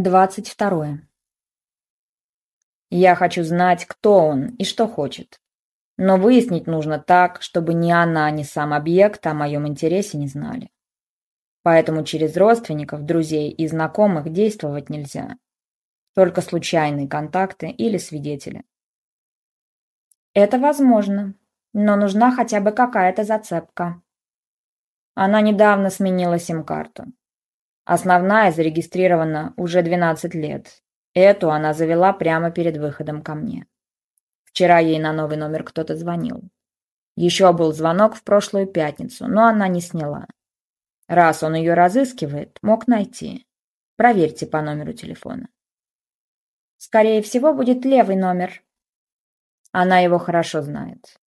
Двадцать второе. Я хочу знать, кто он и что хочет. Но выяснить нужно так, чтобы ни она, ни сам объект о моем интересе не знали. Поэтому через родственников, друзей и знакомых действовать нельзя. Только случайные контакты или свидетели. Это возможно, но нужна хотя бы какая-то зацепка. Она недавно сменила сим-карту. Основная зарегистрирована уже 12 лет. Эту она завела прямо перед выходом ко мне. Вчера ей на новый номер кто-то звонил. Еще был звонок в прошлую пятницу, но она не сняла. Раз он ее разыскивает, мог найти. Проверьте по номеру телефона. Скорее всего, будет левый номер. Она его хорошо знает.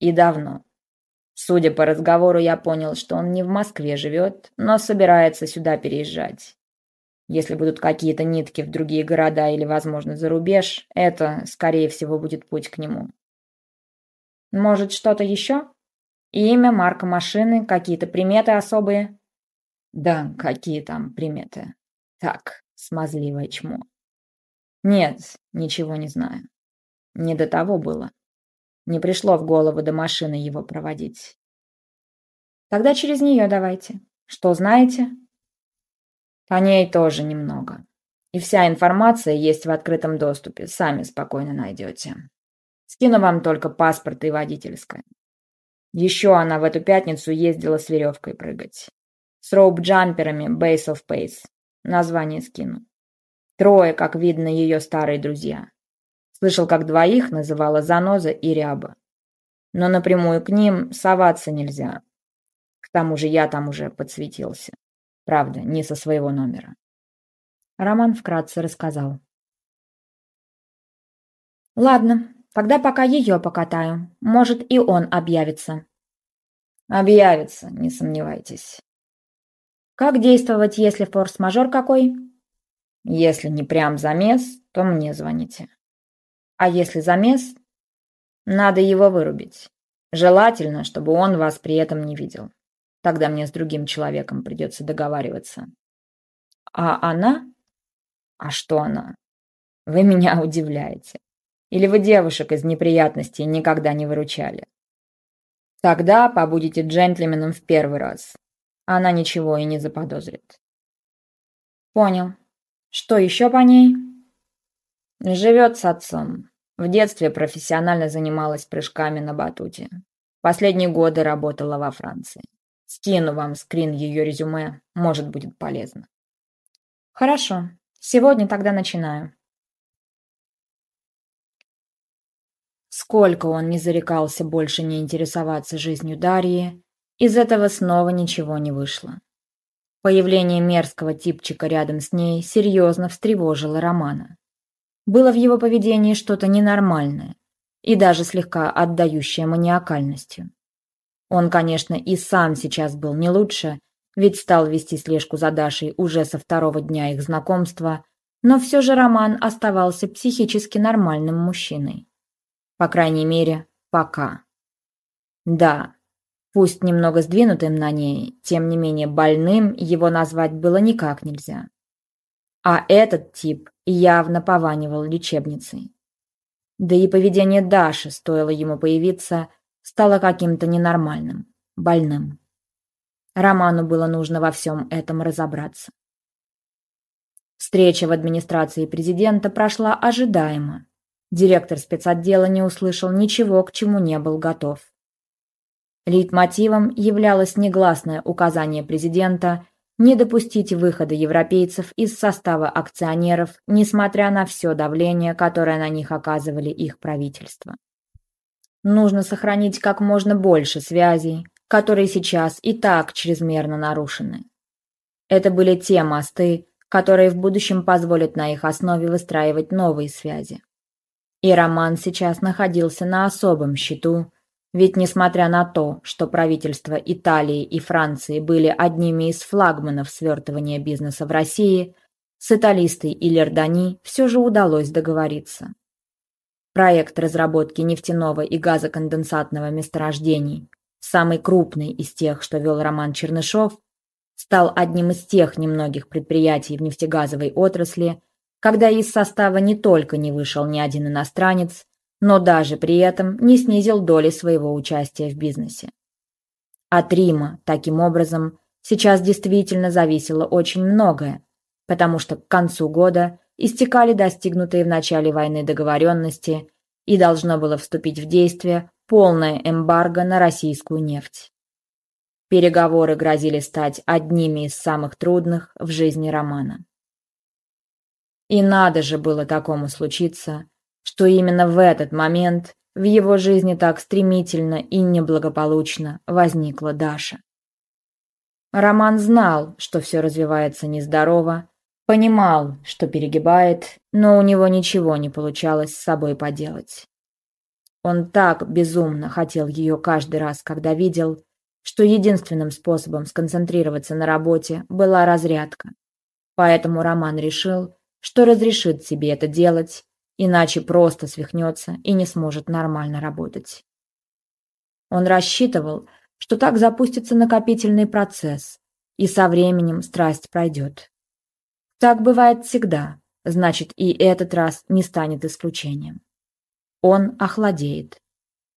И давно. Судя по разговору, я понял, что он не в Москве живет, но собирается сюда переезжать. Если будут какие-то нитки в другие города или, возможно, за рубеж, это, скорее всего, будет путь к нему. Может, что-то еще? Имя, марка машины, какие-то приметы особые? Да, какие там приметы? Так, смазливое чмо. Нет, ничего не знаю. Не до того было. Не пришло в голову до машины его проводить. Тогда через нее давайте. Что знаете? По ней тоже немного. И вся информация есть в открытом доступе. Сами спокойно найдете. Скину вам только паспорт и водительское. Еще она в эту пятницу ездила с веревкой прыгать. С роуп-джамперами Base of Pace. Название скину. Трое, как видно, ее старые друзья. Слышал, как двоих называла Заноза и Ряба. Но напрямую к ним соваться нельзя. К тому же я там уже подсветился. Правда, не со своего номера. Роман вкратце рассказал. «Ладно, тогда пока ее покатаю. Может, и он объявится». «Объявится, не сомневайтесь». «Как действовать, если форс-мажор какой?» «Если не прям замес, то мне звоните». А если замес, надо его вырубить. Желательно, чтобы он вас при этом не видел. Тогда мне с другим человеком придется договариваться. А она? А что она? Вы меня удивляете. Или вы девушек из неприятностей никогда не выручали? Тогда побудете джентльменом в первый раз. Она ничего и не заподозрит. Понял. Что еще по ней? Живет с отцом. В детстве профессионально занималась прыжками на батуте. Последние годы работала во Франции. Скину вам скрин ее резюме, может, будет полезно. Хорошо. Сегодня тогда начинаю. Сколько он не зарекался больше не интересоваться жизнью Дарьи, из этого снова ничего не вышло. Появление мерзкого типчика рядом с ней серьезно встревожило Романа. Было в его поведении что-то ненормальное и даже слегка отдающее маниакальностью. Он, конечно, и сам сейчас был не лучше, ведь стал вести слежку за Дашей уже со второго дня их знакомства, но все же Роман оставался психически нормальным мужчиной. По крайней мере, пока. Да, пусть немного сдвинутым на ней, тем не менее больным его назвать было никак нельзя. А этот тип явно пованивал лечебницей. Да и поведение Даши, стоило ему появиться, стало каким-то ненормальным, больным. Роману было нужно во всем этом разобраться. Встреча в администрации президента прошла ожидаемо. Директор спецотдела не услышал ничего, к чему не был готов. Лейтмотивом являлось негласное указание президента не допустить выхода европейцев из состава акционеров, несмотря на все давление, которое на них оказывали их правительства. Нужно сохранить как можно больше связей, которые сейчас и так чрезмерно нарушены. Это были те мосты, которые в будущем позволят на их основе выстраивать новые связи. И Роман сейчас находился на особом счету, ведь несмотря на то, что правительства Италии и Франции были одними из флагманов свертывания бизнеса в России, с Италистой и Лердани все же удалось договориться. Проект разработки нефтяного и газоконденсатного месторождений, самый крупный из тех, что вел Роман Чернышов, стал одним из тех немногих предприятий в нефтегазовой отрасли, когда из состава не только не вышел ни один иностранец, но даже при этом не снизил доли своего участия в бизнесе. От Рима, таким образом, сейчас действительно зависело очень многое, потому что к концу года истекали достигнутые в начале войны договоренности и должно было вступить в действие полное эмбарго на российскую нефть. Переговоры грозили стать одними из самых трудных в жизни Романа. И надо же было такому случиться, что именно в этот момент в его жизни так стремительно и неблагополучно возникла Даша. Роман знал, что все развивается нездорово, понимал, что перегибает, но у него ничего не получалось с собой поделать. Он так безумно хотел ее каждый раз, когда видел, что единственным способом сконцентрироваться на работе была разрядка. Поэтому Роман решил, что разрешит себе это делать, иначе просто свихнется и не сможет нормально работать. Он рассчитывал, что так запустится накопительный процесс, и со временем страсть пройдет. Так бывает всегда, значит и этот раз не станет исключением. Он охладеет,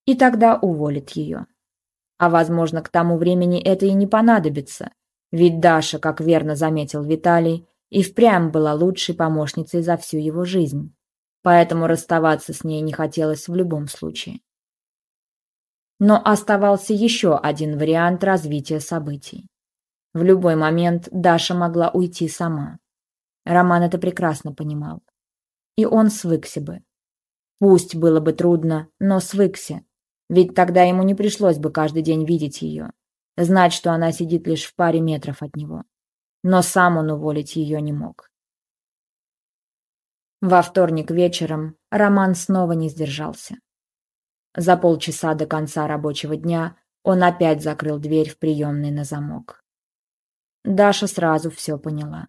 и тогда уволит ее. А возможно, к тому времени это и не понадобится, ведь Даша, как верно заметил Виталий, и впрямь была лучшей помощницей за всю его жизнь, поэтому расставаться с ней не хотелось в любом случае. Но оставался еще один вариант развития событий. В любой момент Даша могла уйти сама. Роман это прекрасно понимал. И он свыкся бы. Пусть было бы трудно, но свыкся. Ведь тогда ему не пришлось бы каждый день видеть ее, знать, что она сидит лишь в паре метров от него но сам он уволить ее не мог. Во вторник вечером Роман снова не сдержался. За полчаса до конца рабочего дня он опять закрыл дверь в приемный на замок. Даша сразу все поняла.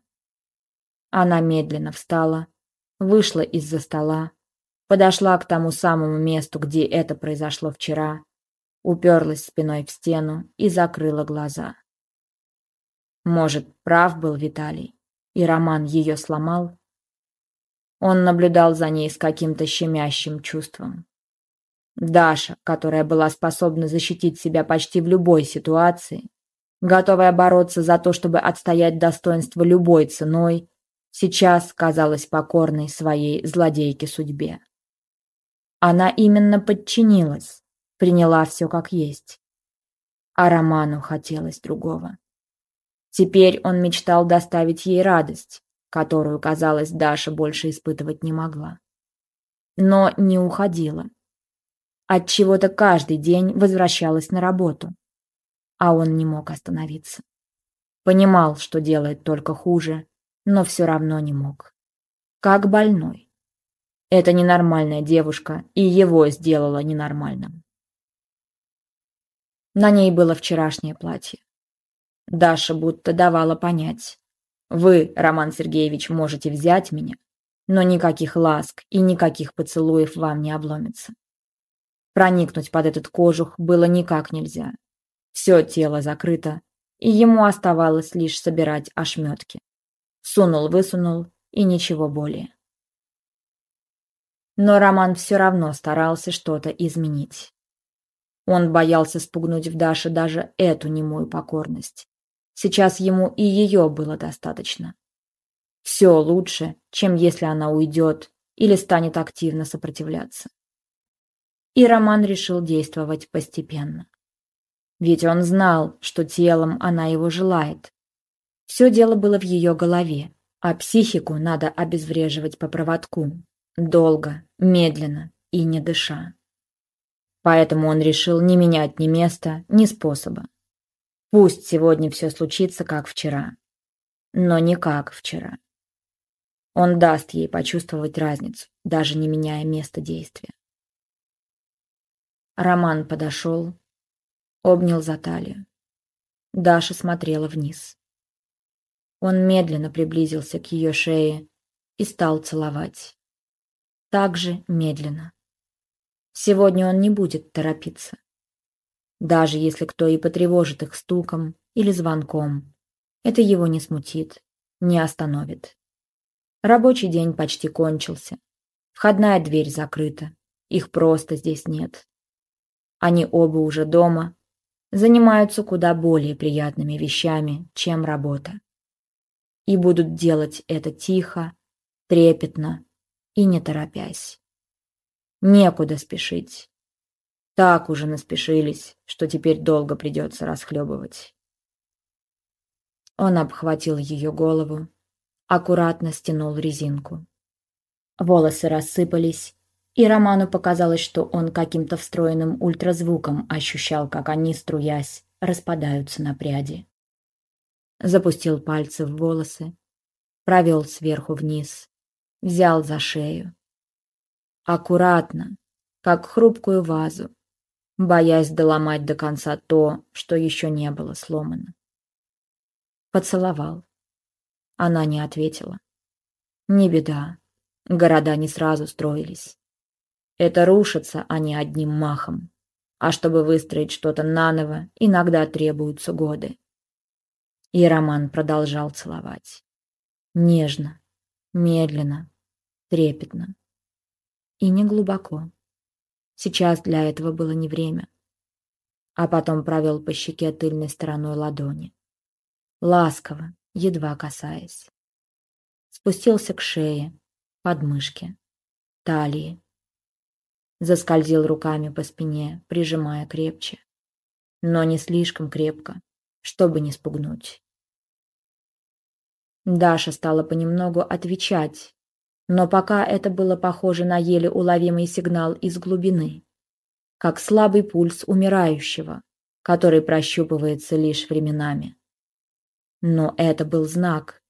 Она медленно встала, вышла из-за стола, подошла к тому самому месту, где это произошло вчера, уперлась спиной в стену и закрыла глаза. Может, прав был Виталий, и Роман ее сломал? Он наблюдал за ней с каким-то щемящим чувством. Даша, которая была способна защитить себя почти в любой ситуации, готовая бороться за то, чтобы отстоять достоинство любой ценой, сейчас казалась покорной своей злодейке судьбе. Она именно подчинилась, приняла все как есть. А Роману хотелось другого. Теперь он мечтал доставить ей радость, которую, казалось, Даша больше испытывать не могла. Но не уходила. От чего-то каждый день возвращалась на работу, а он не мог остановиться. Понимал, что делает только хуже, но все равно не мог. Как больной. Это ненормальная девушка, и его сделала ненормальным. На ней было вчерашнее платье. Даша будто давала понять. Вы, Роман Сергеевич, можете взять меня, но никаких ласк и никаких поцелуев вам не обломится. Проникнуть под этот кожух было никак нельзя. Все тело закрыто, и ему оставалось лишь собирать ошметки. Сунул-высунул, и ничего более. Но Роман все равно старался что-то изменить. Он боялся спугнуть в Даше даже эту немую покорность. Сейчас ему и ее было достаточно. Все лучше, чем если она уйдет или станет активно сопротивляться. И Роман решил действовать постепенно. Ведь он знал, что телом она его желает. Все дело было в ее голове, а психику надо обезвреживать по проводку. Долго, медленно и не дыша. Поэтому он решил не менять ни места, ни способа. Пусть сегодня все случится, как вчера. Но не как вчера. Он даст ей почувствовать разницу, даже не меняя место действия. Роман подошел, обнял за талию. Даша смотрела вниз. Он медленно приблизился к ее шее и стал целовать. Так же медленно. Сегодня он не будет торопиться даже если кто и потревожит их стуком или звонком. Это его не смутит, не остановит. Рабочий день почти кончился. Входная дверь закрыта. Их просто здесь нет. Они оба уже дома, занимаются куда более приятными вещами, чем работа. И будут делать это тихо, трепетно и не торопясь. Некуда спешить. Так уже наспешились, что теперь долго придется расхлебывать. Он обхватил ее голову, аккуратно стянул резинку. Волосы рассыпались, и Роману показалось, что он каким-то встроенным ультразвуком ощущал, как они, струясь, распадаются на пряди. Запустил пальцы в волосы, провел сверху вниз, взял за шею. Аккуратно, как хрупкую вазу, боясь доломать до конца то, что еще не было сломано. Поцеловал. Она не ответила. Не беда, города не сразу строились. Это рушится, а не одним махом. А чтобы выстроить что-то наново, иногда требуются годы. И Роман продолжал целовать. Нежно, медленно, трепетно. И не глубоко. Сейчас для этого было не время. А потом провел по щеке тыльной стороной ладони. Ласково, едва касаясь. Спустился к шее, подмышке, талии, заскользил руками по спине, прижимая крепче. Но не слишком крепко, чтобы не спугнуть. Даша стала понемногу отвечать, но пока это было похоже на еле уловимый сигнал из глубины, как слабый пульс умирающего, который прощупывается лишь временами. Но это был знак,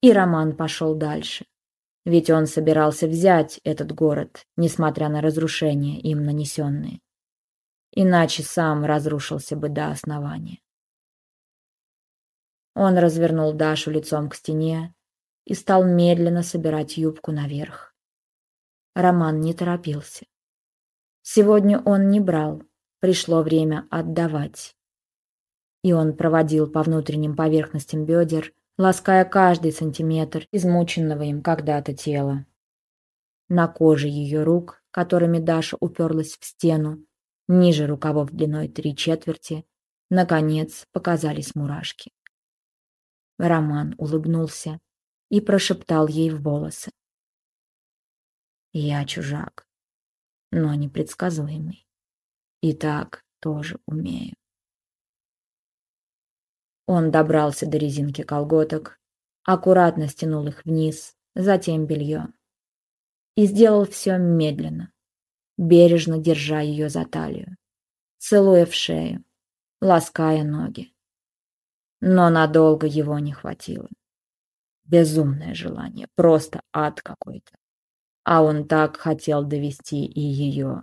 и Роман пошел дальше. Ведь он собирался взять этот город, несмотря на разрушения, им нанесенные. Иначе сам разрушился бы до основания. Он развернул Дашу лицом к стене и стал медленно собирать юбку наверх. Роман не торопился. Сегодня он не брал, пришло время отдавать. И он проводил по внутренним поверхностям бедер лаская каждый сантиметр измученного им когда-то тела. На коже ее рук, которыми Даша уперлась в стену, ниже рукавов длиной три четверти, наконец показались мурашки. Роман улыбнулся и прошептал ей в волосы. «Я чужак, но непредсказуемый. И так тоже умею». Он добрался до резинки колготок, аккуратно стянул их вниз, затем белье. И сделал все медленно, бережно держа ее за талию, целуя в шею, лаская ноги. Но надолго его не хватило. Безумное желание, просто ад какой-то. А он так хотел довести и ее.